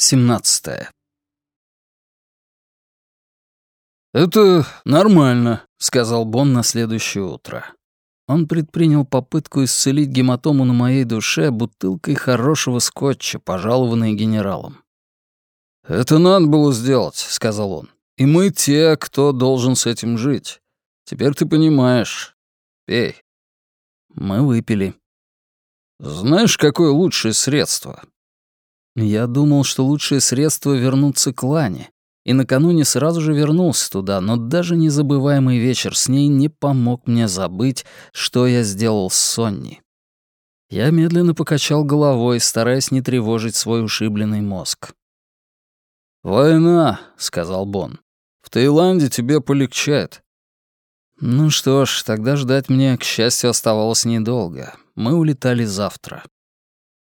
Глава 17 «Это нормально», — сказал Бон на следующее утро. Он предпринял попытку исцелить гематому на моей душе бутылкой хорошего скотча, пожалованной генералом. «Это надо было сделать», — сказал он. «И мы те, кто должен с этим жить. Теперь ты понимаешь. Пей». Мы выпили. «Знаешь, какое лучшее средство?» Я думал, что лучшее средство — вернуться к Лане, и накануне сразу же вернулся туда, но даже незабываемый вечер с ней не помог мне забыть, что я сделал с Сонни. Я медленно покачал головой, стараясь не тревожить свой ушибленный мозг. «Война», — сказал Бон. «В Таиланде тебе полегчает». Ну что ж, тогда ждать мне, к счастью, оставалось недолго. Мы улетали завтра.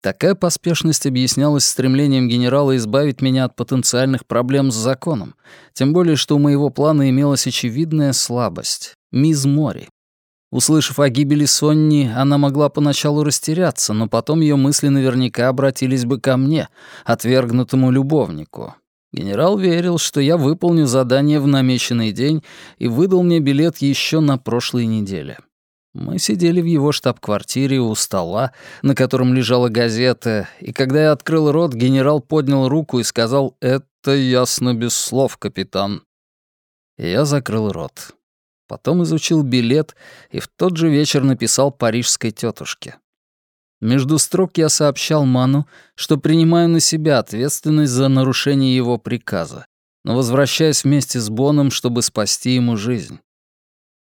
Такая поспешность объяснялась стремлением генерала избавить меня от потенциальных проблем с законом, тем более что у моего плана имелась очевидная слабость — мисс Мори. Услышав о гибели Сонни, она могла поначалу растеряться, но потом ее мысли наверняка обратились бы ко мне, отвергнутому любовнику. Генерал верил, что я выполню задание в намеченный день и выдал мне билет еще на прошлой неделе. Мы сидели в его штаб-квартире у стола, на котором лежала газета, и когда я открыл рот, генерал поднял руку и сказал «Это ясно без слов, капитан». И я закрыл рот. Потом изучил билет и в тот же вечер написал парижской тетушке. Между строк я сообщал Ману, что принимаю на себя ответственность за нарушение его приказа, но возвращаюсь вместе с Боном, чтобы спасти ему жизнь.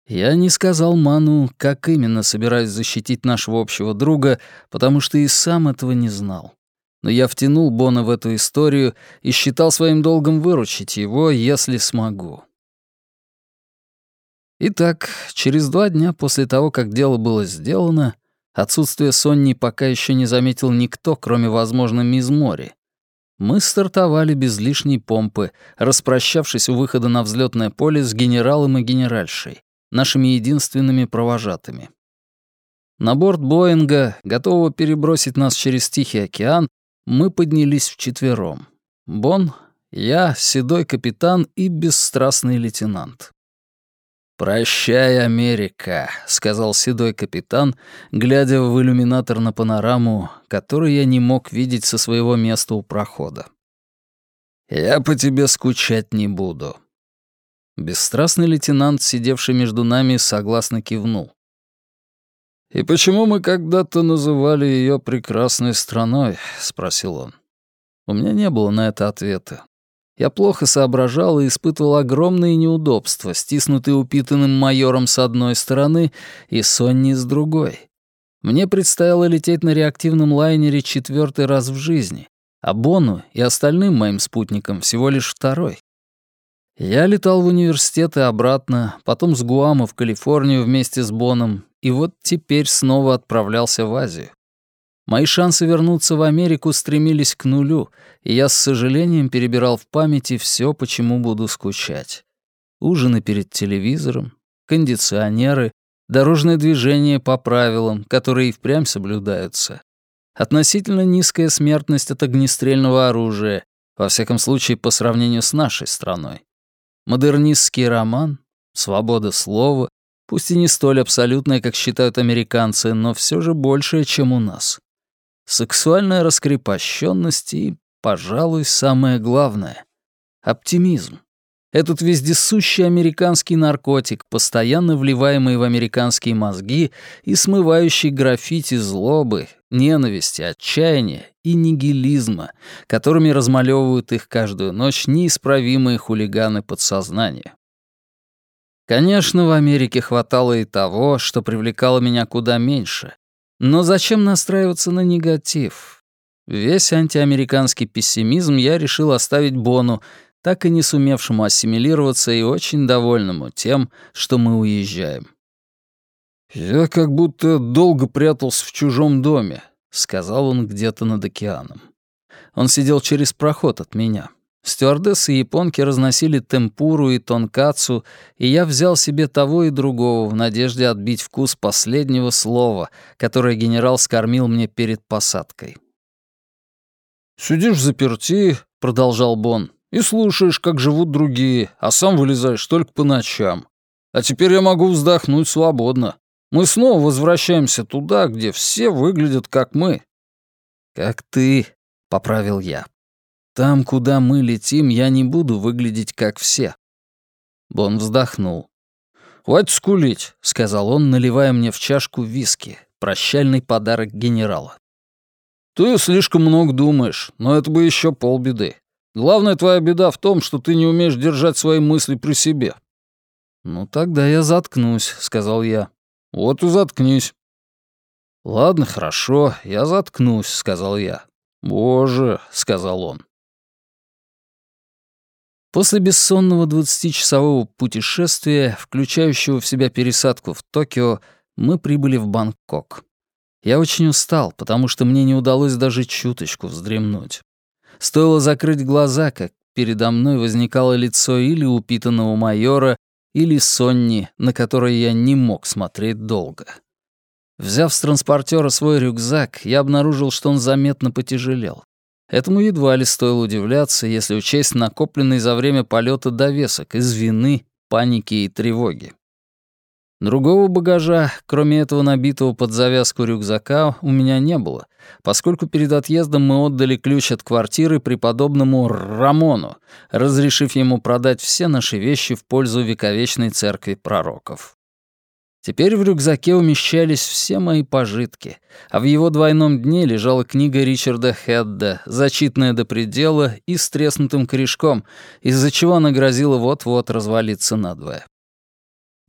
Я не сказал Ману, как именно собираюсь защитить нашего общего друга, потому что и сам этого не знал. Но я втянул Бона в эту историю и считал своим долгом выручить его, если смогу. Итак, через два дня после того, как дело было сделано, отсутствие Сонни пока еще не заметил никто, кроме, возможно, мисс Мори. Мы стартовали без лишней помпы, распрощавшись у выхода на взлетное поле с генералом и генеральшей нашими единственными провожатыми. На борт Боинга, готового перебросить нас через Тихий океан, мы поднялись вчетвером. Бон, я, седой капитан и бесстрастный лейтенант. «Прощай, Америка», — сказал седой капитан, глядя в иллюминатор на панораму, которую я не мог видеть со своего места у прохода. «Я по тебе скучать не буду. Бесстрастный лейтенант, сидевший между нами, согласно кивнул. «И почему мы когда-то называли ее прекрасной страной?» — спросил он. У меня не было на это ответа. Я плохо соображал и испытывал огромные неудобства, стиснутые упитанным майором с одной стороны и Сонни с другой. Мне предстояло лететь на реактивном лайнере четвертый раз в жизни, а Бону и остальным моим спутникам всего лишь второй. Я летал в университет и обратно, потом с Гуама в Калифорнию вместе с Боном, и вот теперь снова отправлялся в Азию. Мои шансы вернуться в Америку стремились к нулю, и я с сожалением перебирал в памяти все, почему буду скучать. Ужины перед телевизором, кондиционеры, дорожное движение по правилам, которые и впрямь соблюдаются, относительно низкая смертность от огнестрельного оружия, во всяком случае по сравнению с нашей страной, Модернистский роман, свобода слова, пусть и не столь абсолютная, как считают американцы, но все же большая, чем у нас. Сексуальная раскрепощенность и, пожалуй, самое главное — оптимизм. Этот вездесущий американский наркотик, постоянно вливаемый в американские мозги и смывающий граффити злобы, ненависти, отчаяния и нигилизма, которыми размалевывают их каждую ночь неисправимые хулиганы подсознания. Конечно, в Америке хватало и того, что привлекало меня куда меньше. Но зачем настраиваться на негатив? Весь антиамериканский пессимизм я решил оставить Бону, так и не сумевшему ассимилироваться и очень довольному тем, что мы уезжаем. «Я как будто долго прятался в чужом доме», — сказал он где-то над океаном. Он сидел через проход от меня. Стюардессы и японки разносили темпуру и тонкацу, и я взял себе того и другого в надежде отбить вкус последнего слова, которое генерал скормил мне перед посадкой. «Сидишь в заперти», — продолжал Бон, «и слушаешь, как живут другие, а сам вылезаешь только по ночам. А теперь я могу вздохнуть свободно. Мы снова возвращаемся туда, где все выглядят как мы». «Как ты», — поправил я. «Там, куда мы летим, я не буду выглядеть как все». Бон вздохнул. «Хватит скулить», — сказал он, наливая мне в чашку виски, прощальный подарок генерала. «Ты слишком много думаешь, но это бы еще полбеды. Главная твоя беда в том, что ты не умеешь держать свои мысли при себе». «Ну, тогда я заткнусь», — сказал я. «Вот и заткнись». «Ладно, хорошо, я заткнусь», — сказал я. «Боже», — сказал он. После бессонного двадцатичасового путешествия, включающего в себя пересадку в Токио, мы прибыли в Бангкок. Я очень устал, потому что мне не удалось даже чуточку вздремнуть. Стоило закрыть глаза, как передо мной возникало лицо или упитанного майора, или Сонни, на которое я не мог смотреть долго. Взяв с транспортера свой рюкзак, я обнаружил, что он заметно потяжелел. Этому едва ли стоило удивляться, если учесть накопленный за время полета довесок из вины, паники и тревоги. Другого багажа, кроме этого набитого под завязку рюкзака, у меня не было, поскольку перед отъездом мы отдали ключ от квартиры преподобному Рамону, разрешив ему продать все наши вещи в пользу вековечной церкви пророков. Теперь в рюкзаке умещались все мои пожитки, а в его двойном дне лежала книга Ричарда Хедда, зачитанная до предела и с треснутым корешком, из-за чего она грозила вот-вот развалиться надвое.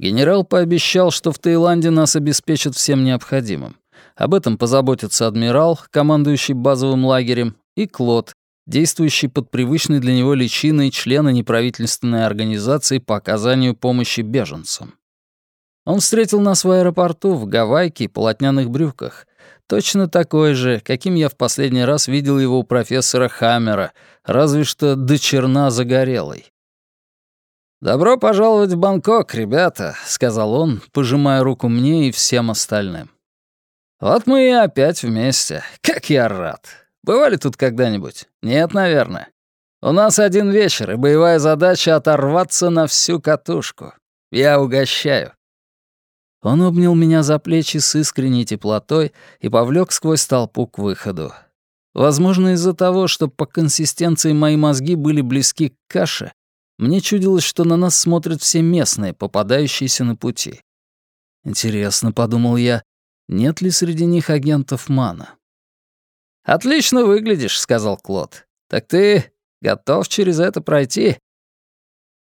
Генерал пообещал, что в Таиланде нас обеспечат всем необходимым. Об этом позаботится адмирал, командующий базовым лагерем, и Клод, действующий под привычной для него личиной члена неправительственной организации по оказанию помощи беженцам. Он встретил нас в аэропорту в гавайке и полотняных брюках, точно такой же, каким я в последний раз видел его у профессора Хаммера, разве что до черна загорелый. «Добро пожаловать в Бангкок, ребята», — сказал он, пожимая руку мне и всем остальным. «Вот мы и опять вместе. Как я рад. Бывали тут когда-нибудь? Нет, наверное. У нас один вечер, и боевая задача — оторваться на всю катушку. Я угощаю». Он обнял меня за плечи с искренней теплотой и повлек сквозь толпу к выходу. Возможно, из-за того, что по консистенции мои мозги были близки к каше, мне чудилось, что на нас смотрят все местные, попадающиеся на пути. Интересно, подумал я, нет ли среди них агентов Мана? «Отлично выглядишь», — сказал Клод. «Так ты готов через это пройти?»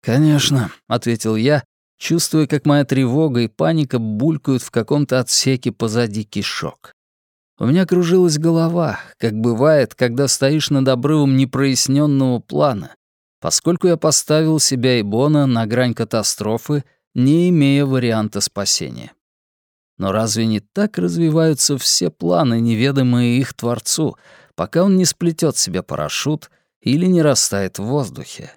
«Конечно», — ответил я, чувствуя, как моя тревога и паника булькают в каком-то отсеке позади кишок. У меня кружилась голова, как бывает, когда стоишь над обрывом непроясненного плана, поскольку я поставил себя и Бона на грань катастрофы, не имея варианта спасения. Но разве не так развиваются все планы, неведомые их Творцу, пока он не сплетет себе парашют или не растает в воздухе?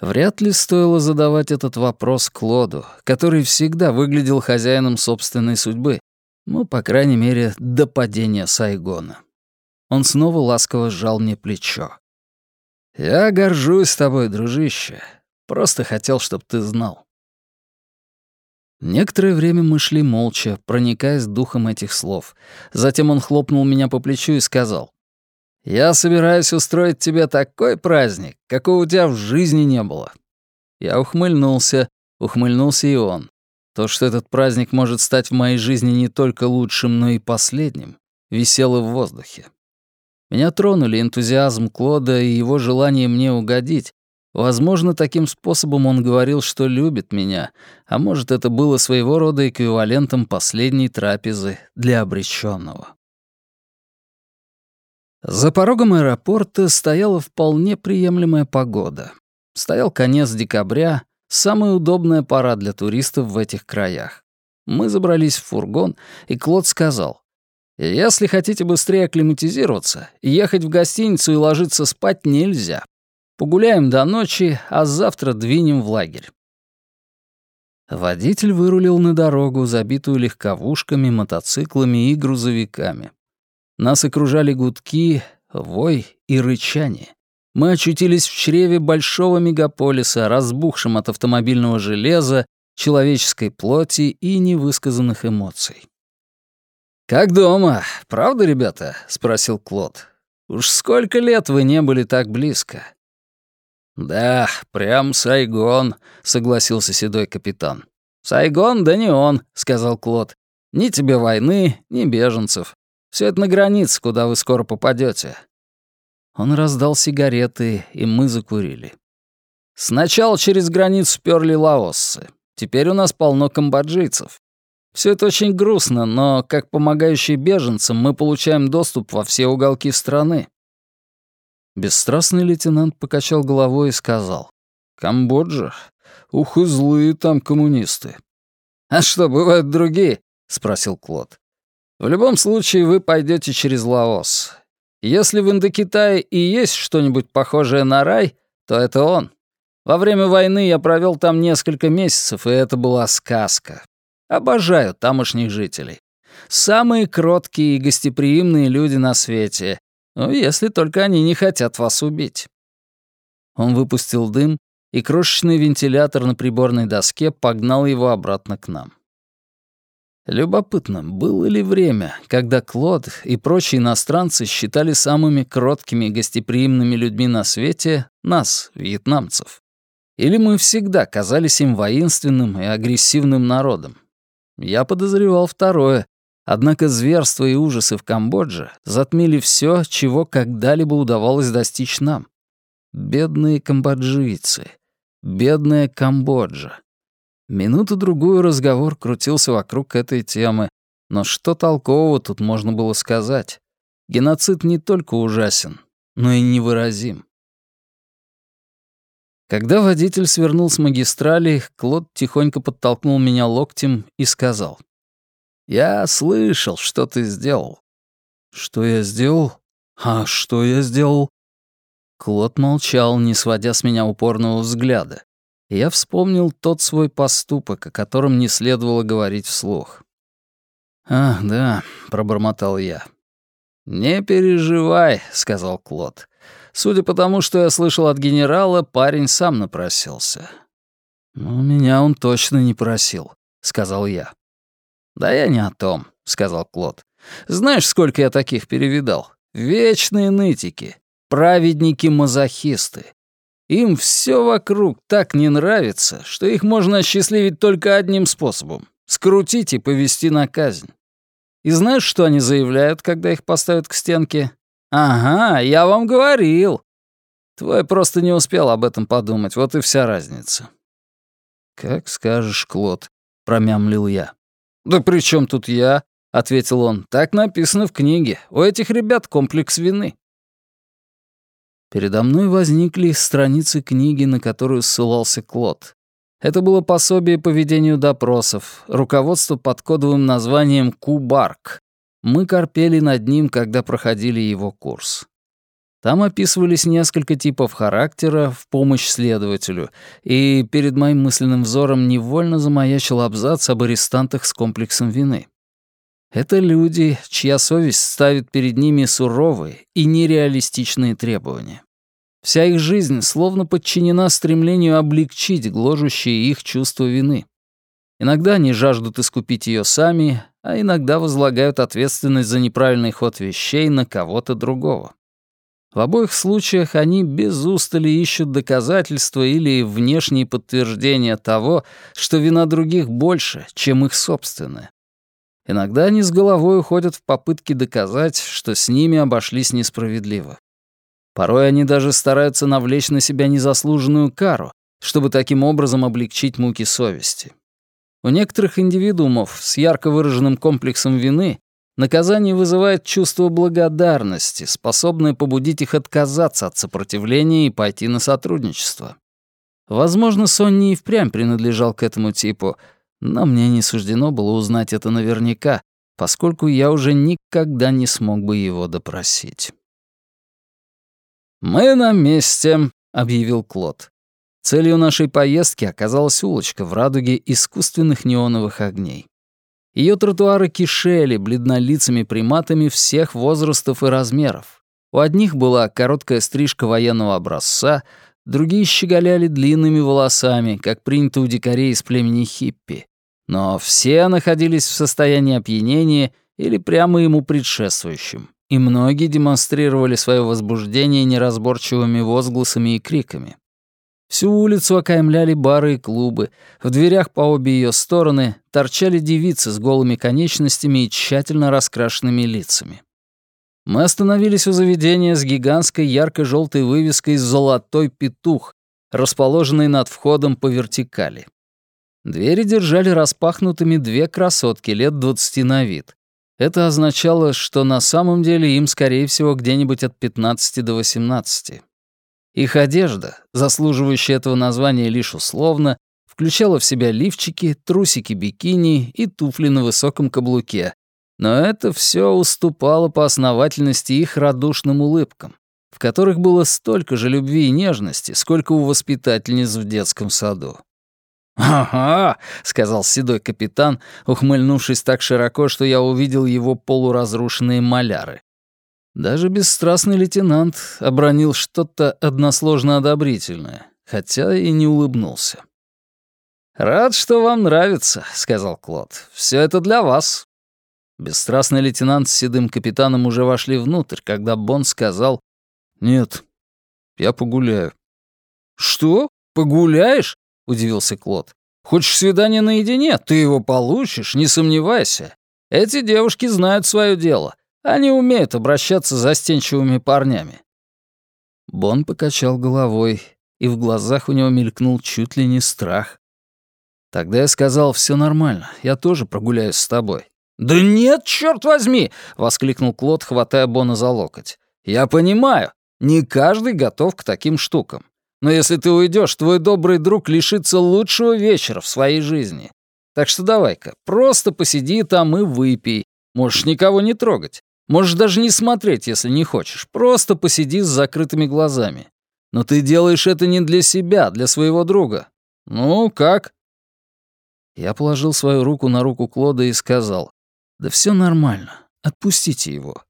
Вряд ли стоило задавать этот вопрос Клоду, который всегда выглядел хозяином собственной судьбы, ну, по крайней мере, до падения Сайгона. Он снова ласково сжал мне плечо. «Я горжусь тобой, дружище. Просто хотел, чтобы ты знал». Некоторое время мы шли молча, проникаясь духом этих слов. Затем он хлопнул меня по плечу и сказал. «Я собираюсь устроить тебе такой праздник, какого у тебя в жизни не было». Я ухмыльнулся, ухмыльнулся и он. То, что этот праздник может стать в моей жизни не только лучшим, но и последним, висело в воздухе. Меня тронули энтузиазм Клода и его желание мне угодить. Возможно, таким способом он говорил, что любит меня, а может, это было своего рода эквивалентом последней трапезы для обреченного. За порогом аэропорта стояла вполне приемлемая погода. Стоял конец декабря, самая удобная пора для туристов в этих краях. Мы забрались в фургон, и Клод сказал, если хотите быстрее акклиматизироваться, ехать в гостиницу и ложиться спать нельзя. Погуляем до ночи, а завтра двинем в лагерь. Водитель вырулил на дорогу, забитую легковушками, мотоциклами и грузовиками. Нас окружали гудки, вой и рычание. Мы очутились в чреве большого мегаполиса, разбухшем от автомобильного железа, человеческой плоти и невысказанных эмоций. «Как дома, правда, ребята?» — спросил Клод. «Уж сколько лет вы не были так близко?» «Да, прям Сайгон», — согласился седой капитан. «Сайгон, да не он», — сказал Клод. «Ни тебе войны, ни беженцев. Все это на границе, куда вы скоро попадете. Он раздал сигареты, и мы закурили. Сначала через границу перли лаосцы. Теперь у нас полно камбоджийцев. Все это очень грустно, но как помогающие беженцам мы получаем доступ во все уголки страны. Бесстрастный лейтенант покачал головой и сказал. «Камбоджа? Ух и злые там коммунисты». «А что, бывают другие?» — спросил Клод. «В любом случае вы пойдете через Лаос. Если в Индокитае и есть что-нибудь похожее на рай, то это он. Во время войны я провел там несколько месяцев, и это была сказка. Обожаю тамошних жителей. Самые кроткие и гостеприимные люди на свете, ну, если только они не хотят вас убить. Он выпустил дым, и крошечный вентилятор на приборной доске погнал его обратно к нам. Любопытно, было ли время, когда Клод и прочие иностранцы считали самыми кроткими и гостеприимными людьми на свете нас, вьетнамцев? Или мы всегда казались им воинственным и агрессивным народом? Я подозревал второе, однако зверства и ужасы в Камбодже затмили все, чего когда-либо удавалось достичь нам. Бедные камбоджийцы, бедная Камбоджа. Минуту-другую разговор крутился вокруг этой темы, но что толкового тут можно было сказать? Геноцид не только ужасен, но и невыразим. Когда водитель свернул с магистрали, Клод тихонько подтолкнул меня локтем и сказал. «Я слышал, что ты сделал». «Что я сделал? А что я сделал?» Клод молчал, не сводя с меня упорного взгляда я вспомнил тот свой поступок, о котором не следовало говорить вслух. «Ах, да», — пробормотал я. «Не переживай», — сказал Клод. «Судя по тому, что я слышал от генерала, парень сам напросился». «Ну, меня он точно не просил», — сказал я. «Да я не о том», — сказал Клод. «Знаешь, сколько я таких перевидал? Вечные нытики, праведники-мазохисты, им все вокруг так не нравится, что их можно осчастливить только одним способом — скрутить и повести на казнь. И знаешь, что они заявляют, когда их поставят к стенке? «Ага, я вам говорил». Твой просто не успел об этом подумать, вот и вся разница. «Как скажешь, Клод», — промямлил я. «Да при чем тут я?» — ответил он. «Так написано в книге. У этих ребят комплекс вины». Передо мной возникли страницы книги, на которую ссылался Клод. Это было пособие по ведению допросов, руководство под кодовым названием «Кубарк». Мы корпели над ним, когда проходили его курс. Там описывались несколько типов характера в помощь следователю, и перед моим мысленным взором невольно замаячил абзац об арестантах с комплексом вины. Это люди, чья совесть ставит перед ними суровые и нереалистичные требования. Вся их жизнь словно подчинена стремлению облегчить гложущие их чувство вины. Иногда они жаждут искупить ее сами, а иногда возлагают ответственность за неправильный ход вещей на кого-то другого. В обоих случаях они без устали ищут доказательства или внешние подтверждения того, что вина других больше, чем их собственная. Иногда они с головой уходят в попытки доказать, что с ними обошлись несправедливо. Порой они даже стараются навлечь на себя незаслуженную кару, чтобы таким образом облегчить муки совести. У некоторых индивидуумов с ярко выраженным комплексом вины наказание вызывает чувство благодарности, способное побудить их отказаться от сопротивления и пойти на сотрудничество. Возможно, Сонни и впрямь принадлежал к этому типу — но мне не суждено было узнать это наверняка, поскольку я уже никогда не смог бы его допросить. «Мы на месте», — объявил Клод. Целью нашей поездки оказалась улочка в радуге искусственных неоновых огней. Ее тротуары кишели бледнолицами приматами всех возрастов и размеров. У одних была короткая стрижка военного образца, другие щеголяли длинными волосами, как принято у дикарей из племени хиппи. Но все находились в состоянии опьянения или прямо ему предшествующим, и многие демонстрировали свое возбуждение неразборчивыми возгласами и криками. Всю улицу окаймляли бары и клубы, в дверях по обе ее стороны торчали девицы с голыми конечностями и тщательно раскрашенными лицами. Мы остановились у заведения с гигантской ярко-желтой вывеской «Золотой петух», расположенной над входом по вертикали. Двери держали распахнутыми две красотки лет двадцати на вид. Это означало, что на самом деле им, скорее всего, где-нибудь от 15 до 18. Их одежда, заслуживающая этого названия лишь условно, включала в себя лифчики, трусики-бикини и туфли на высоком каблуке. Но это все уступало по основательности их радушным улыбкам, в которых было столько же любви и нежности, сколько у воспитательниц в детском саду. «Ага», — сказал седой капитан, ухмыльнувшись так широко, что я увидел его полуразрушенные маляры. Даже бесстрастный лейтенант обронил что-то односложно одобрительное, хотя и не улыбнулся. «Рад, что вам нравится», — сказал Клод. «Все это для вас». Бесстрастный лейтенант с седым капитаном уже вошли внутрь, когда Бон сказал «Нет, я погуляю». «Что? Погуляешь?» — удивился Клод. «Хочешь свидание наедине? Ты его получишь, не сомневайся. Эти девушки знают свое дело. Они умеют обращаться с застенчивыми парнями». Бон покачал головой, и в глазах у него мелькнул чуть ли не страх. Тогда я сказал, все нормально, я тоже прогуляюсь с тобой. «Да нет, черт возьми!» — воскликнул Клод, хватая Бона за локоть. «Я понимаю, не каждый готов к таким штукам. Но если ты уйдешь, твой добрый друг лишится лучшего вечера в своей жизни. Так что давай-ка, просто посиди там и выпей. Можешь никого не трогать. Можешь даже не смотреть, если не хочешь. Просто посиди с закрытыми глазами. Но ты делаешь это не для себя, а для своего друга. Ну, как?» Я положил свою руку на руку Клода и сказал, «Да все нормально, отпустите его».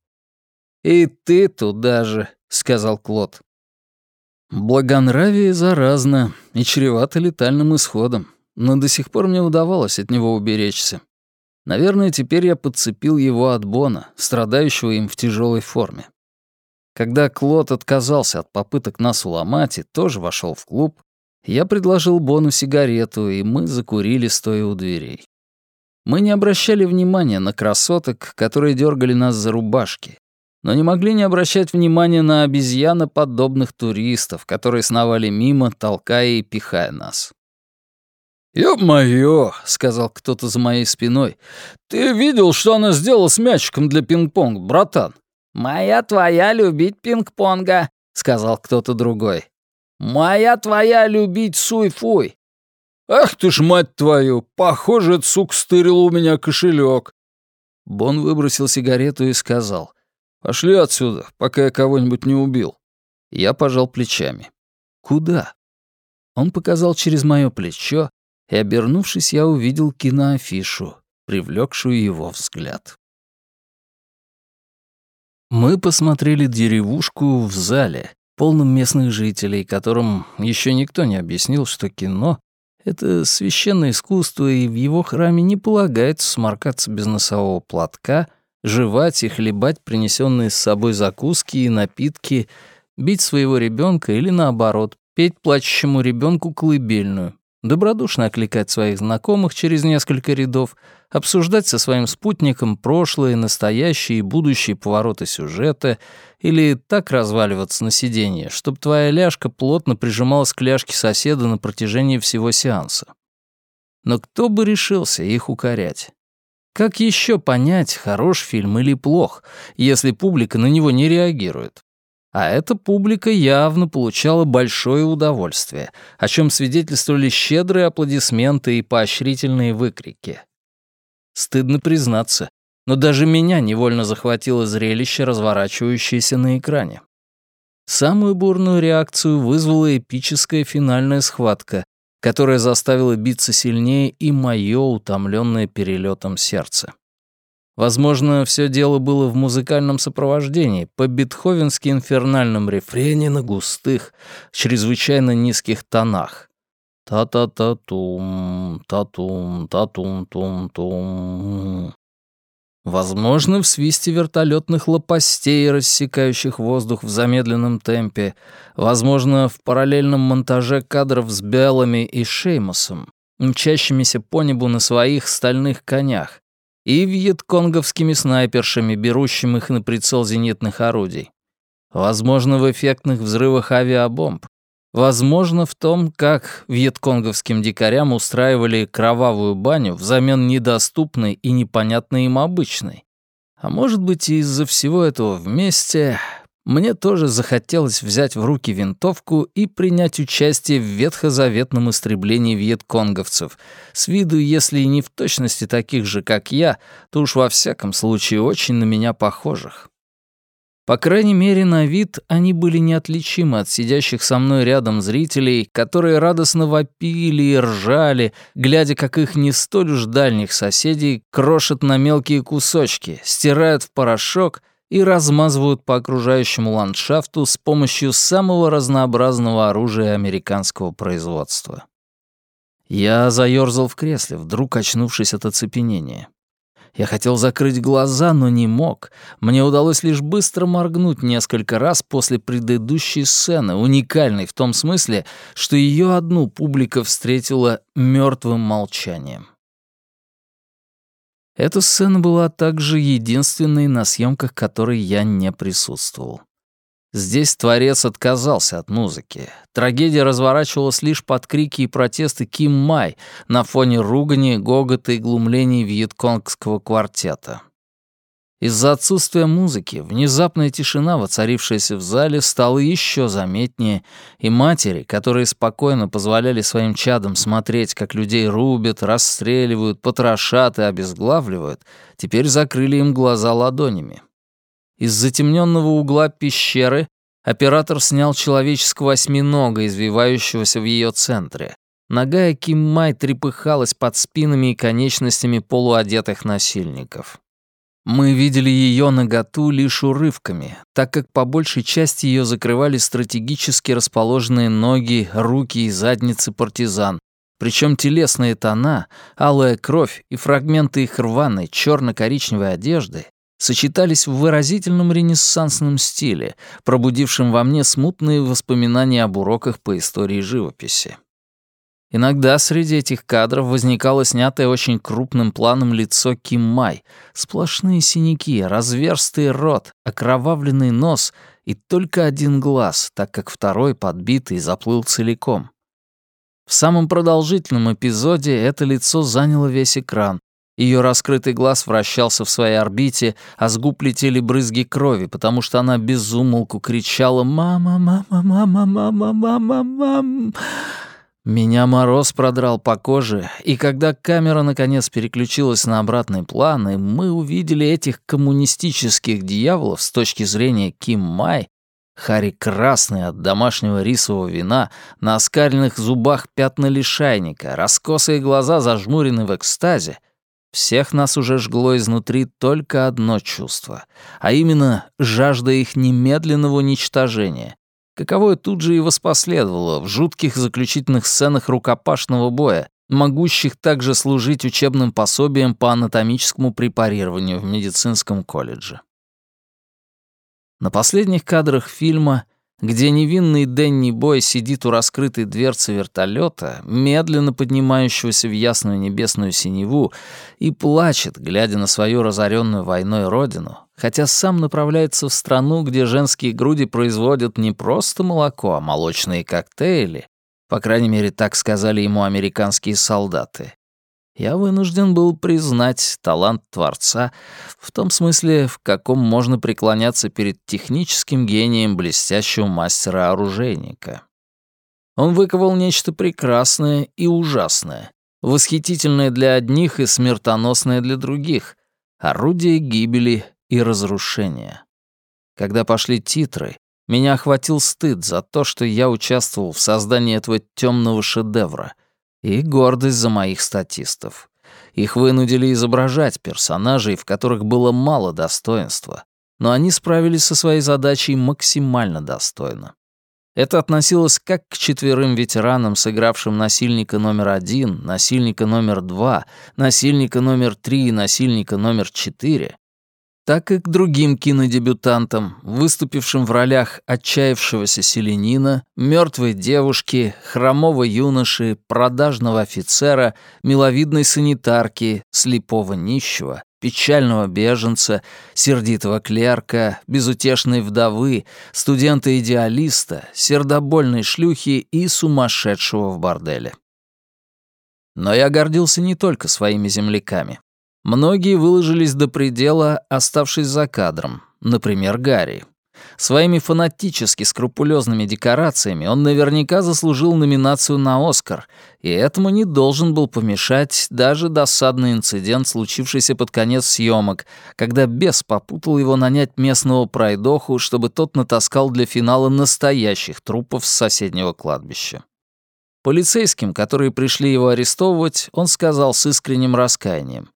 «И ты туда же», — сказал Клод. Благонравие заразно и чревато летальным исходом, но до сих пор мне удавалось от него уберечься. Наверное, теперь я подцепил его от Бона, страдающего им в тяжелой форме. Когда Клод отказался от попыток нас уломать и тоже вошел в клуб, я предложил Бону сигарету, и мы закурили, стоя у дверей. Мы не обращали внимания на красоток, которые дергали нас за рубашки, но не могли не обращать внимания на обезьяноподобных туристов, которые сновали мимо, толкая и пихая нас. «Ё-моё», — сказал кто-то за моей спиной, — «ты видел, что она сделала с мячиком для пинг-понга, братан?» «Моя твоя любить пинг-понга», — сказал кто-то другой. «Моя твоя любить суй-фуй». «Ах ты ж, мать твою, похоже, этот сук стырил у меня кошелек. Бон выбросил сигарету и сказал, «Пошли отсюда, пока я кого-нибудь не убил». Я пожал плечами. «Куда?» Он показал через мое плечо, и, обернувшись, я увидел киноафишу, привлекшую его взгляд. Мы посмотрели деревушку в зале, полном местных жителей, которым еще никто не объяснил, что кино — это священное искусство, и в его храме не полагается сморкаться без носового платка, жевать и хлебать принесенные с собой закуски и напитки, бить своего ребенка или, наоборот, петь плачущему ребенку колыбельную, добродушно окликать своих знакомых через несколько рядов, обсуждать со своим спутником прошлые, настоящие и будущие повороты сюжета или так разваливаться на сиденье, чтобы твоя ляжка плотно прижималась к ляжке соседа на протяжении всего сеанса. Но кто бы решился их укорять? Как еще понять, хорош фильм или плох, если публика на него не реагирует? А эта публика явно получала большое удовольствие, о чем свидетельствовали щедрые аплодисменты и поощрительные выкрики. Стыдно признаться, но даже меня невольно захватило зрелище, разворачивающееся на экране. Самую бурную реакцию вызвала эпическая финальная схватка, которая заставила биться сильнее и мое утомленное перелетом сердце. Возможно, все дело было в музыкальном сопровождении, по-бетховенски инфернальном рефрене на густых, чрезвычайно низких тонах. Та-та-та-тум, та-тум, та-тум-тум-тум. Возможно, в свисте вертолетных лопастей, рассекающих воздух в замедленном темпе. Возможно, в параллельном монтаже кадров с Беллами и Шеймусом, мчащимися по небу на своих стальных конях и вьетконговскими снайпершами, берущими их на прицел зенитных орудий. Возможно, в эффектных взрывах авиабомб. Возможно, в том, как вьетконговским дикарям устраивали кровавую баню взамен недоступной и непонятной им обычной. А может быть, из-за всего этого вместе мне тоже захотелось взять в руки винтовку и принять участие в ветхозаветном истреблении вьетконговцев, с виду, если и не в точности таких же, как я, то уж во всяком случае очень на меня похожих. По крайней мере, на вид они были неотличимы от сидящих со мной рядом зрителей, которые радостно вопили и ржали, глядя, как их не столь уж дальних соседей крошат на мелкие кусочки, стирают в порошок — и размазывают по окружающему ландшафту с помощью самого разнообразного оружия американского производства. Я заёрзал в кресле, вдруг очнувшись от оцепенения. Я хотел закрыть глаза, но не мог. Мне удалось лишь быстро моргнуть несколько раз после предыдущей сцены, уникальной в том смысле, что ее одну публика встретила мертвым молчанием. Эта сцена была также единственной на съемках которой я не присутствовал. Здесь творец отказался от музыки. Трагедия разворачивалась лишь под крики и протесты Ким Май на фоне ругани, гогота и глумлений вьетконгского квартета. Из-за отсутствия музыки внезапная тишина, воцарившаяся в зале, стала еще заметнее, и матери, которые спокойно позволяли своим чадам смотреть, как людей рубят, расстреливают, потрошат и обезглавливают, теперь закрыли им глаза ладонями. Из затемненного угла пещеры оператор снял человеческого осьминога, извивающегося в ее центре. Нога Ким Май трепыхалась под спинами и конечностями полуодетых насильников. Мы видели ее наготу лишь урывками, так как по большей части ее закрывали стратегически расположенные ноги, руки и задницы партизан, причем телесные тона, алая кровь и фрагменты их рваной черно-коричневой одежды сочетались в выразительном ренессансном стиле, пробудившем во мне смутные воспоминания об уроках по истории живописи. Иногда среди этих кадров возникало снятое очень крупным планом лицо Ким Май. Сплошные синяки, разверстый рот, окровавленный нос и только один глаз, так как второй, подбитый, заплыл целиком. В самом продолжительном эпизоде это лицо заняло весь экран. Ее раскрытый глаз вращался в своей орбите, а с губ летели брызги крови, потому что она безумолку кричала «Мама, мама, мама, мама, мама, мама». Меня мороз продрал по коже, и когда камера наконец переключилась на обратный план, и мы увидели этих коммунистических дьяволов с точки зрения Ким Май, Харри красный от домашнего рисового вина, на оскаленных зубах пятна лишайника, раскосые глаза зажмурены в экстазе, всех нас уже жгло изнутри только одно чувство, а именно жажда их немедленного уничтожения, каковое тут же и воспоследовало в жутких заключительных сценах рукопашного боя, могущих также служить учебным пособием по анатомическому препарированию в медицинском колледже. На последних кадрах фильма, где невинный Дэнни Бой сидит у раскрытой дверцы вертолета, медленно поднимающегося в ясную небесную синеву, и плачет, глядя на свою разоренную войной родину, хотя сам направляется в страну, где женские груди производят не просто молоко, а молочные коктейли. По крайней мере, так сказали ему американские солдаты. Я вынужден был признать талант Творца в том смысле, в каком можно преклоняться перед техническим гением блестящего мастера-оружейника. Он выковал нечто прекрасное и ужасное, восхитительное для одних и смертоносное для других, орудие гибели и разрушения. Когда пошли титры, меня охватил стыд за то, что я участвовал в создании этого темного шедевра, и гордость за моих статистов. Их вынудили изображать персонажей, в которых было мало достоинства, но они справились со своей задачей максимально достойно. Это относилось как к четверым ветеранам, сыгравшим насильника номер один, насильника номер два, насильника номер три и насильника номер четыре, так и к другим кинодебютантам, выступившим в ролях отчаявшегося селенина, мертвой девушки, хромого юноши, продажного офицера, миловидной санитарки, слепого нищего, печального беженца, сердитого клерка, безутешной вдовы, студента-идеалиста, сердобольной шлюхи и сумасшедшего в борделе. Но я гордился не только своими земляками. Многие выложились до предела, оставшись за кадром, например, Гарри. Своими фанатически скрупулезными декорациями он наверняка заслужил номинацию на «Оскар», и этому не должен был помешать даже досадный инцидент, случившийся под конец съемок, когда бес попутал его нанять местного пройдоху, чтобы тот натаскал для финала настоящих трупов с соседнего кладбища. Полицейским, которые пришли его арестовывать, он сказал с искренним раскаянием.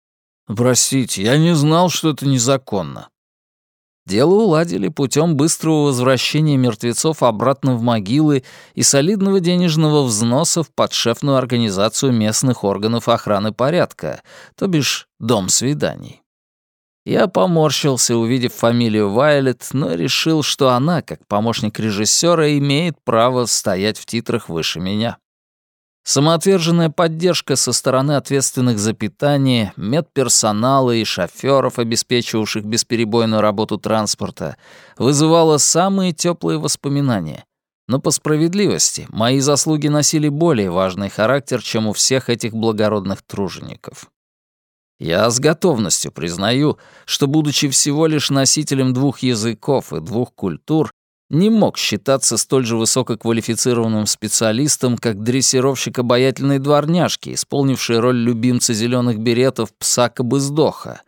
«Простите, я не знал, что это незаконно. Дело уладили путем быстрого возвращения мертвецов обратно в могилы и солидного денежного взноса в подшефную организацию местных органов охраны порядка, то бишь Дом свиданий. Я поморщился, увидев фамилию Вайлет, но решил, что она, как помощник режиссера, имеет право стоять в титрах выше меня. Самоотверженная поддержка со стороны ответственных за питание, медперсонала и шофёров, обеспечивавших бесперебойную работу транспорта, вызывала самые теплые воспоминания. Но по справедливости, мои заслуги носили более важный характер, чем у всех этих благородных тружеников. Я с готовностью признаю, что, будучи всего лишь носителем двух языков и двух культур, не мог считаться столь же высококвалифицированным специалистом, как дрессировщик обаятельной дворняжки, исполнивший роль любимца зеленых беретов пса Кабыздоха,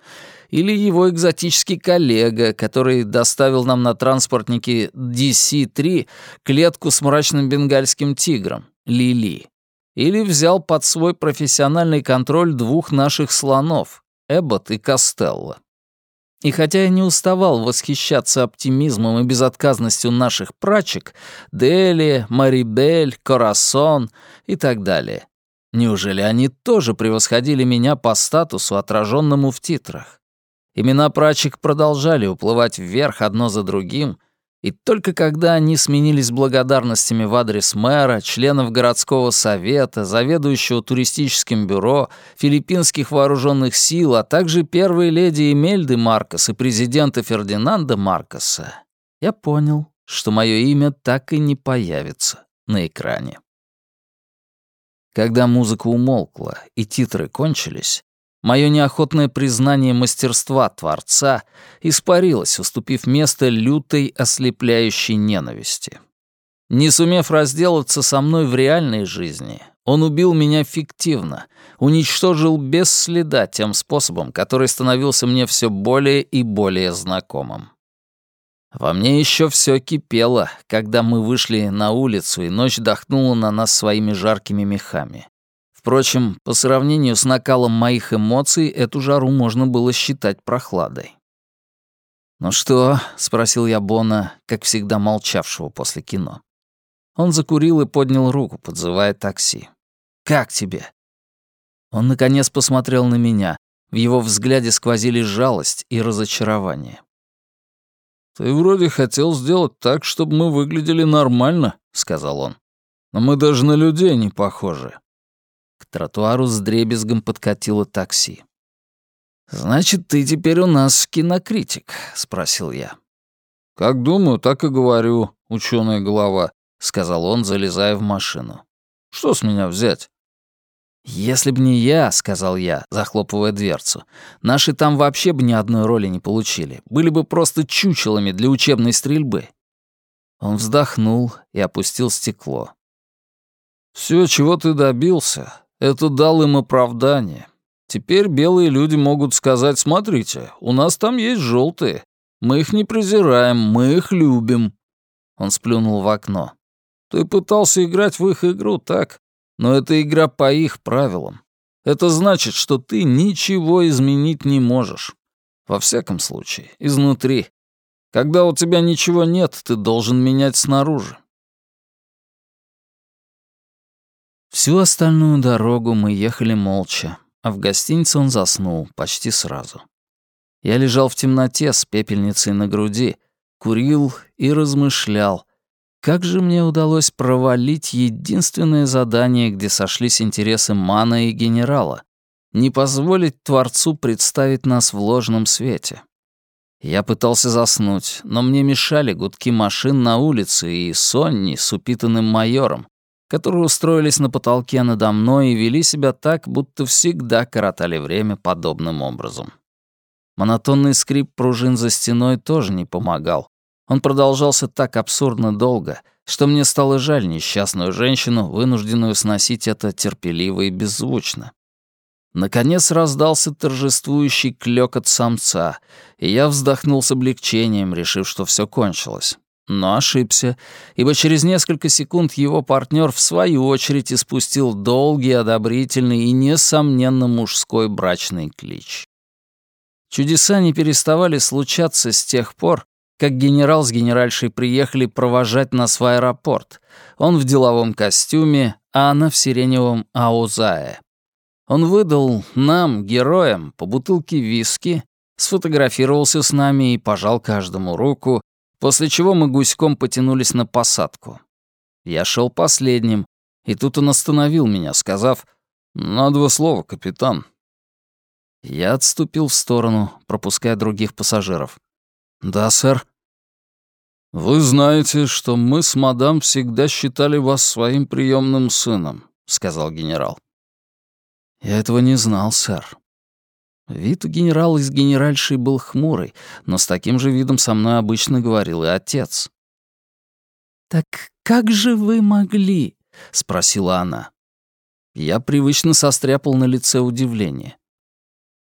или его экзотический коллега, который доставил нам на транспортнике DC-3 клетку с мрачным бенгальским тигром, Лили, или взял под свой профессиональный контроль двух наших слонов, Эббот и Костелло. И хотя я не уставал восхищаться оптимизмом и безотказностью наших прачек, Дели, Марибель, Корасон и так далее, неужели они тоже превосходили меня по статусу, отраженному в титрах? Имена прачек продолжали уплывать вверх одно за другим — и только когда они сменились благодарностями в адрес мэра, членов городского совета, заведующего туристическим бюро, филиппинских вооруженных сил, а также первой леди Эмельды Маркос и президента Фердинанда Маркоса, я понял, что мое имя так и не появится на экране. Когда музыка умолкла и титры кончились, Мое неохотное признание мастерства Творца испарилось, уступив место лютой, ослепляющей ненависти. Не сумев разделаться со мной в реальной жизни, он убил меня фиктивно, уничтожил без следа тем способом, который становился мне все более и более знакомым. Во мне еще все кипело, когда мы вышли на улицу, и ночь дохнула на нас своими жаркими мехами. Впрочем, по сравнению с накалом моих эмоций, эту жару можно было считать прохладой. «Ну что?» — спросил я Бона, как всегда молчавшего после кино. Он закурил и поднял руку, подзывая такси. «Как тебе?» Он, наконец, посмотрел на меня. В его взгляде сквозили жалость и разочарование. «Ты вроде хотел сделать так, чтобы мы выглядели нормально», — сказал он. «Но мы даже на людей не похожи. Тротуару с дребезгом подкатило такси. «Значит, ты теперь у нас кинокритик?» — спросил я. «Как думаю, так и говорю, ученая голова», — сказал он, залезая в машину. «Что с меня взять?» «Если б не я», — сказал я, захлопывая дверцу, «наши там вообще бы ни одной роли не получили, были бы просто чучелами для учебной стрельбы». Он вздохнул и опустил стекло. «Все, чего ты добился, это дал им оправдание. Теперь белые люди могут сказать, смотрите, у нас там есть желтые. Мы их не презираем, мы их любим. Он сплюнул в окно. Ты пытался играть в их игру, так? Но это игра по их правилам. Это значит, что ты ничего изменить не можешь. Во всяком случае, изнутри. Когда у тебя ничего нет, ты должен менять снаружи. Всю остальную дорогу мы ехали молча, а в гостинице он заснул почти сразу. Я лежал в темноте с пепельницей на груди, курил и размышлял, как же мне удалось провалить единственное задание, где сошлись интересы Мана и генерала, не позволить Творцу представить нас в ложном свете. Я пытался заснуть, но мне мешали гудки машин на улице и Сонни с упитанным майором, которые устроились на потолке надо мной и вели себя так, будто всегда коротали время подобным образом. Монотонный скрип пружин за стеной тоже не помогал. Он продолжался так абсурдно долго, что мне стало жаль несчастную женщину, вынужденную сносить это терпеливо и беззвучно. Наконец раздался торжествующий клёкот самца, и я вздохнул с облегчением, решив, что все кончилось но ошибся, ибо через несколько секунд его партнер в свою очередь испустил долгий, одобрительный и, несомненно, мужской брачный клич. Чудеса не переставали случаться с тех пор, как генерал с генеральшей приехали провожать нас в аэропорт. Он в деловом костюме, а она в сиреневом аузае. Он выдал нам, героям, по бутылке виски, сфотографировался с нами и пожал каждому руку, после чего мы гуськом потянулись на посадку. Я шел последним, и тут он остановил меня, сказав «На два слова, капитан». Я отступил в сторону, пропуская других пассажиров. «Да, сэр». «Вы знаете, что мы с мадам всегда считали вас своим приемным сыном», — сказал генерал. «Я этого не знал, сэр. Вид у генерала из генеральшей был хмурый, но с таким же видом со мной обычно говорил и отец. «Так как же вы могли?» — спросила она. Я привычно состряпал на лице удивление.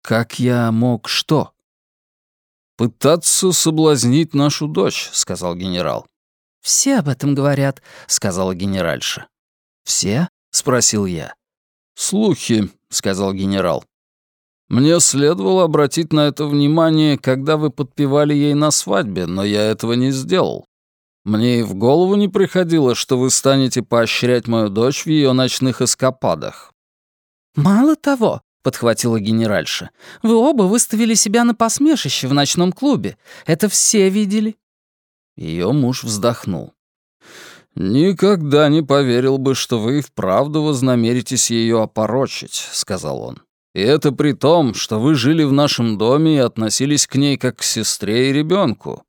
«Как я мог что?» «Пытаться соблазнить нашу дочь», — сказал генерал. «Все об этом говорят», — сказала генеральша. «Все?» — спросил я. «Слухи», — сказал генерал. Мне следовало обратить на это внимание, когда вы подпевали ей на свадьбе, но я этого не сделал. Мне и в голову не приходило, что вы станете поощрять мою дочь в ее ночных эскападах». «Мало того», — подхватила генеральша, «вы оба выставили себя на посмешище в ночном клубе. Это все видели». Ее муж вздохнул. «Никогда не поверил бы, что вы вправду вознамеритесь ее опорочить», — сказал он. И это при том, что вы жили в нашем доме и относились к ней как к сестре и ребенку.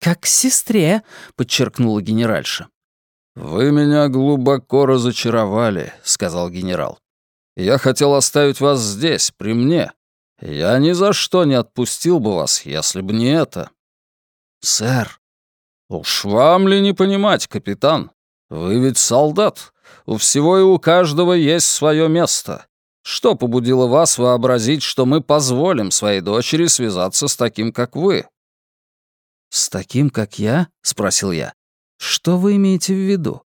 «Как к сестре», — подчеркнула генеральша. «Вы меня глубоко разочаровали», — сказал генерал. «Я хотел оставить вас здесь, при мне. Я ни за что не отпустил бы вас, если бы не это». «Сэр». «Уж вам ли не понимать, капитан? Вы ведь солдат. У всего и у каждого есть свое место. Что побудило вас вообразить, что мы позволим своей дочери связаться с таким, как вы?» «С таким, как я?» — спросил я. «Что вы имеете в виду?»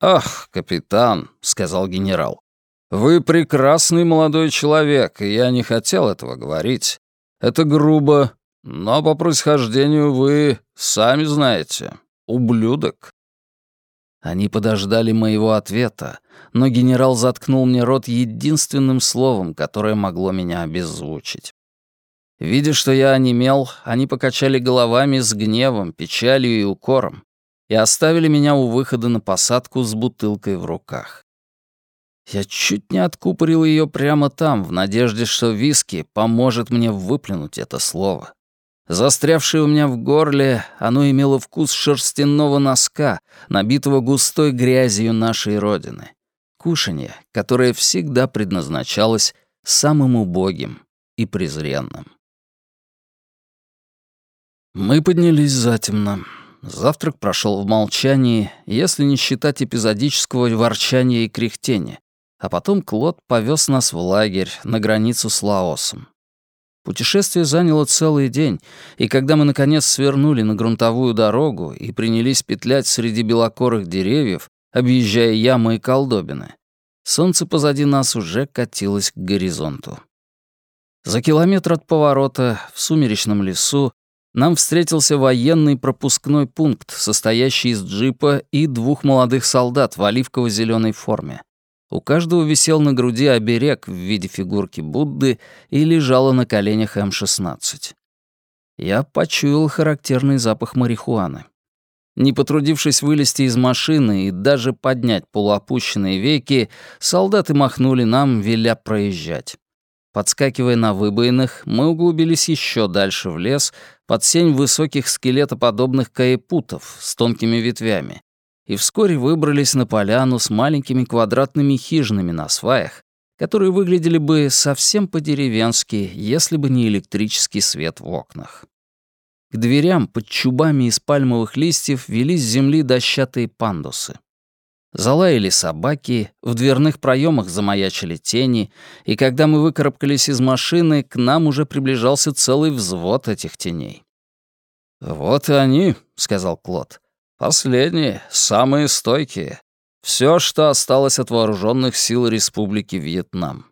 «Ах, капитан», — сказал генерал, — «вы прекрасный молодой человек, и я не хотел этого говорить. Это грубо, но по происхождению вы, сами знаете, ублюдок». Они подождали моего ответа, но генерал заткнул мне рот единственным словом, которое могло меня обеззвучить. Видя, что я онемел, они покачали головами с гневом, печалью и укором и оставили меня у выхода на посадку с бутылкой в руках. Я чуть не откупорил ее прямо там, в надежде, что виски поможет мне выплюнуть это слово. Застрявшее у меня в горле, оно имело вкус шерстяного носка, набитого густой грязью нашей Родины. Кушанье, которое всегда предназначалось самым убогим и презренным. Мы поднялись затемно. Завтрак прошел в молчании, если не считать эпизодического ворчания и кряхтения, а потом Клод повез нас в лагерь на границу с Лаосом. Путешествие заняло целый день, и когда мы наконец свернули на грунтовую дорогу и принялись петлять среди белокорых деревьев, объезжая ямы и колдобины, Солнце позади нас уже катилось к горизонту. За километр от поворота, в сумеречном лесу, нам встретился военный пропускной пункт, состоящий из джипа и двух молодых солдат в оливково зеленой форме. У каждого висел на груди оберег в виде фигурки Будды и лежала на коленях М-16. Я почуял характерный запах марихуаны. Не потрудившись вылезти из машины и даже поднять полуопущенные веки, солдаты махнули нам, веля проезжать. Подскакивая на выбоинах, мы углубились еще дальше в лес, под сень высоких скелетоподобных каепутов с тонкими ветвями, и вскоре выбрались на поляну с маленькими квадратными хижинами на сваях, которые выглядели бы совсем по-деревенски, если бы не электрический свет в окнах. К дверям под чубами из пальмовых листьев велись с земли дощатые пандусы. Залаяли собаки, в дверных проемах замаячили тени, и когда мы выкарабкались из машины, к нам уже приближался целый взвод этих теней. «Вот и они», — сказал Клод. Последние, самые стойкие. Все, что осталось от вооруженных сил Республики Вьетнам.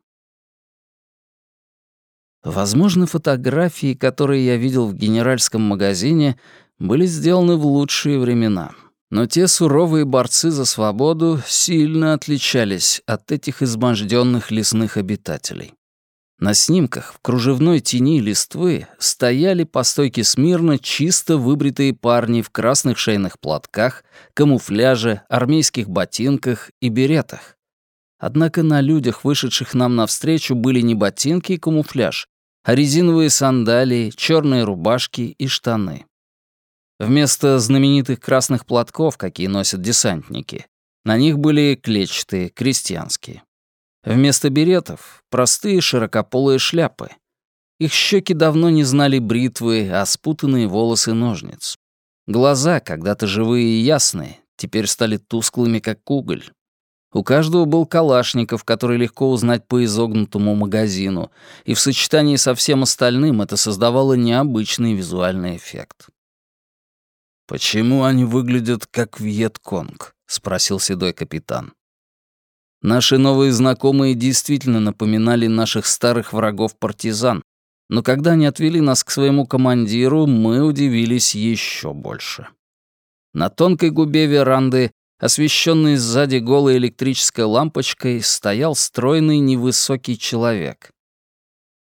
Возможно, фотографии, которые я видел в генеральском магазине, были сделаны в лучшие времена. Но те суровые борцы за свободу сильно отличались от этих изможденных лесных обитателей. На снимках в кружевной тени листвы стояли по стойке смирно чисто выбритые парни в красных шейных платках, камуфляже, армейских ботинках и беретах. Однако на людях, вышедших нам навстречу, были не ботинки и камуфляж, а резиновые сандалии, черные рубашки и штаны. Вместо знаменитых красных платков, какие носят десантники, на них были клетчатые, крестьянские. Вместо беретов — простые широкополые шляпы. Их щеки давно не знали бритвы, а спутанные волосы ножниц. Глаза, когда-то живые и ясные, теперь стали тусклыми, как уголь. У каждого был калашников, который легко узнать по изогнутому магазину, и в сочетании со всем остальным это создавало необычный визуальный эффект. «Почему они выглядят как Вьетконг?» — спросил седой капитан. Наши новые знакомые действительно напоминали наших старых врагов-партизан, но когда они отвели нас к своему командиру, мы удивились еще больше. На тонкой губе веранды, освещенной сзади голой электрической лампочкой, стоял стройный невысокий человек.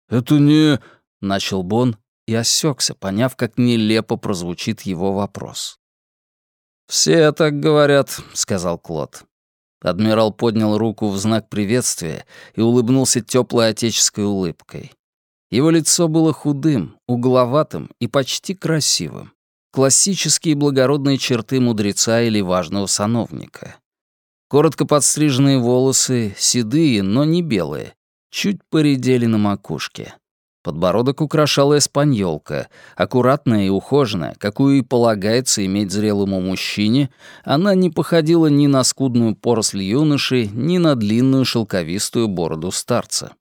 «Это не...» — начал Бон и осекся, поняв, как нелепо прозвучит его вопрос. «Все так говорят», — сказал Клод. Адмирал поднял руку в знак приветствия и улыбнулся теплой отеческой улыбкой. Его лицо было худым, угловатым и почти красивым. Классические благородные черты мудреца или важного сановника. Коротко подстриженные волосы, седые, но не белые, чуть поредели на макушке. Подбородок украшала эспаньолка, аккуратная и ухоженная, какую и полагается иметь зрелому мужчине, она не походила ни на скудную поросль юноши, ни на длинную шелковистую бороду старца.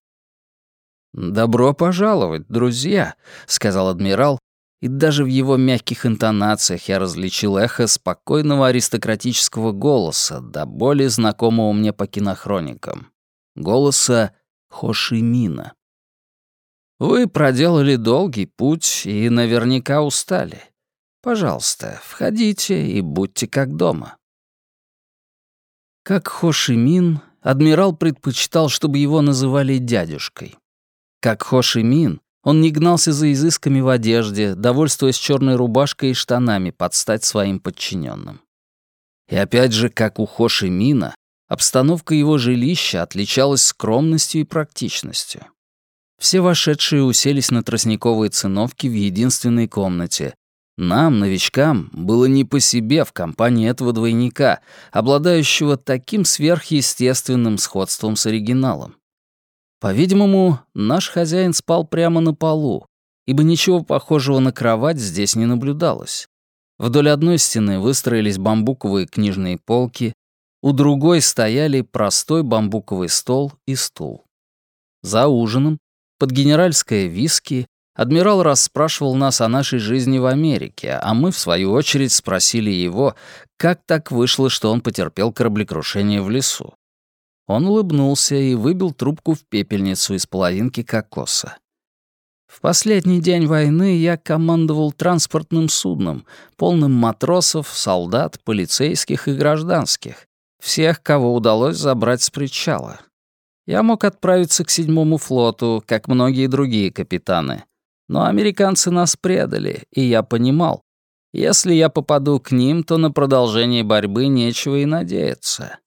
«Добро пожаловать, друзья», — сказал адмирал, и даже в его мягких интонациях я различил эхо спокойного аристократического голоса, до боли знакомого мне по кинохроникам. Голоса Хошимина. Вы проделали долгий путь и наверняка устали. Пожалуйста, входите и будьте как дома. Как Хо адмирал предпочитал, чтобы его называли дядюшкой. Как Хо он не гнался за изысками в одежде, довольствуясь черной рубашкой и штанами под стать своим подчиненным. И опять же, как у Хо обстановка его жилища отличалась скромностью и практичностью. Все вошедшие уселись на тростниковые циновки в единственной комнате. Нам, новичкам, было не по себе в компании этого двойника, обладающего таким сверхъестественным сходством с оригиналом. По-видимому, наш хозяин спал прямо на полу, ибо ничего похожего на кровать здесь не наблюдалось. Вдоль одной стены выстроились бамбуковые книжные полки, у другой стояли простой бамбуковый стол и стул. За ужином под генеральское виски адмирал расспрашивал нас о нашей жизни в Америке, а мы, в свою очередь, спросили его, как так вышло, что он потерпел кораблекрушение в лесу. Он улыбнулся и выбил трубку в пепельницу из половинки кокоса. В последний день войны я командовал транспортным судном, полным матросов, солдат, полицейских и гражданских, всех, кого удалось забрать с причала. Я мог отправиться к седьмому флоту, как многие другие капитаны. Но американцы нас предали, и я понимал, если я попаду к ним, то на продолжение борьбы нечего и надеяться.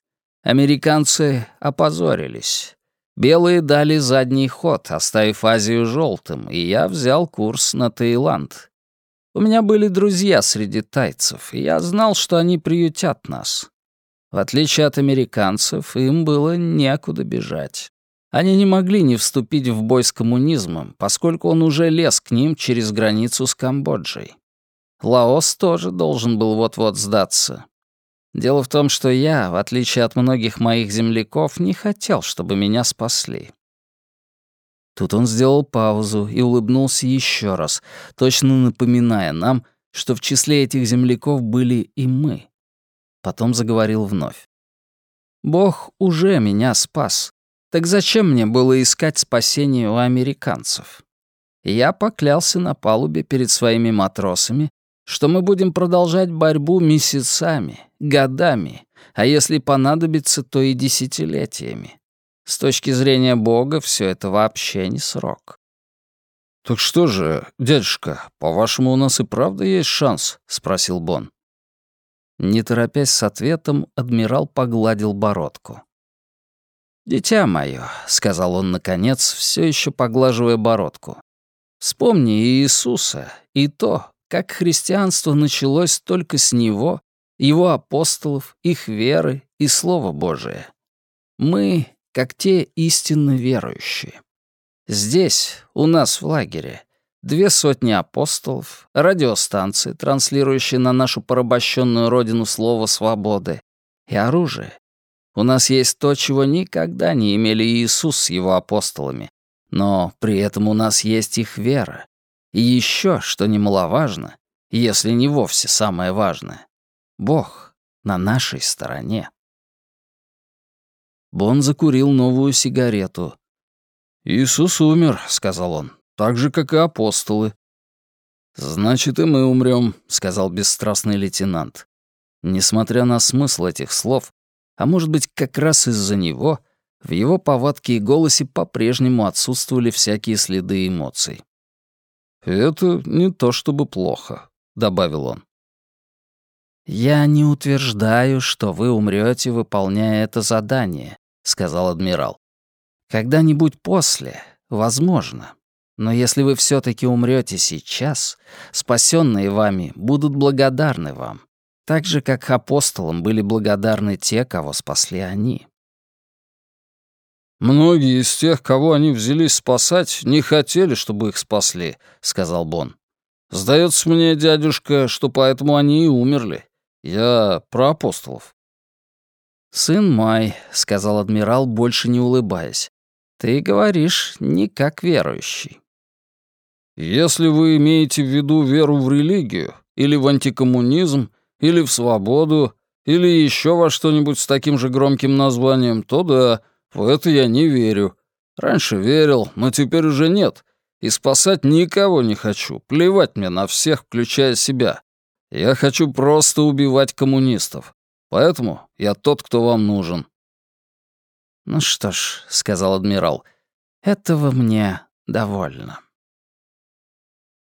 Американцы опозорились. Белые дали задний ход, оставив Азию желтым, и я взял курс на Таиланд. У меня были друзья среди тайцев, и я знал, что они приютят нас. В отличие от американцев, им было некуда бежать. Они не могли не вступить в бой с коммунизмом, поскольку он уже лез к ним через границу с Камбоджей. Лаос тоже должен был вот-вот сдаться. Дело в том, что я, в отличие от многих моих земляков, не хотел, чтобы меня спасли. Тут он сделал паузу и улыбнулся еще раз, точно напоминая нам, что в числе этих земляков были и мы. Потом заговорил вновь. «Бог уже меня спас. Так зачем мне было искать спасение у американцев?» Я поклялся на палубе перед своими матросами, что мы будем продолжать борьбу месяцами, годами, а если понадобится, то и десятилетиями. С точки зрения Бога все это вообще не срок. «Так что же, дядюшка, по-вашему, у нас и правда есть шанс?» — спросил Бон. Не торопясь с ответом, адмирал погладил бородку. «Дитя мое», — сказал он наконец, все еще поглаживая бородку, — «вспомни Иисуса и то, как христианство началось только с него, его апостолов, их веры и Слова Божие. Мы, как те истинно верующие. Здесь, у нас в лагере, две сотни апостолов, радиостанции, транслирующие на нашу порабощенную родину слово свободы, и оружие. У нас есть то, чего никогда не имели Иисус с его апостолами, но при этом у нас есть их вера, и еще, что немаловажно, если не вовсе самое важное, Бог на нашей стороне. Бон закурил новую сигарету. «Иисус умер», — сказал он, — «так же, как и апостолы». «Значит, и мы умрем», — сказал бесстрастный лейтенант. Несмотря на смысл этих слов, а может быть, как раз из-за него, в его повадке и голосе по-прежнему отсутствовали всякие следы эмоций. «Это не то чтобы плохо», — добавил он. «Я не утверждаю, что вы умрете, выполняя это задание», — сказал адмирал. «Когда-нибудь после, возможно. Но если вы все таки умрете сейчас, спасенные вами будут благодарны вам, так же, как апостолам были благодарны те, кого спасли они». «Многие из тех, кого они взялись спасать, не хотели, чтобы их спасли», — сказал Бон. «Сдается мне, дядюшка, что поэтому они и умерли. Я про апостолов». «Сын мой», — сказал адмирал, больше не улыбаясь, — «ты говоришь не как верующий». «Если вы имеете в виду веру в религию, или в антикоммунизм, или в свободу, или еще во что-нибудь с таким же громким названием, то да, в это я не верю. Раньше верил, но теперь уже нет. И спасать никого не хочу. Плевать мне на всех, включая себя. Я хочу просто убивать коммунистов. Поэтому я тот, кто вам нужен». «Ну что ж», — сказал адмирал, — «этого мне довольно».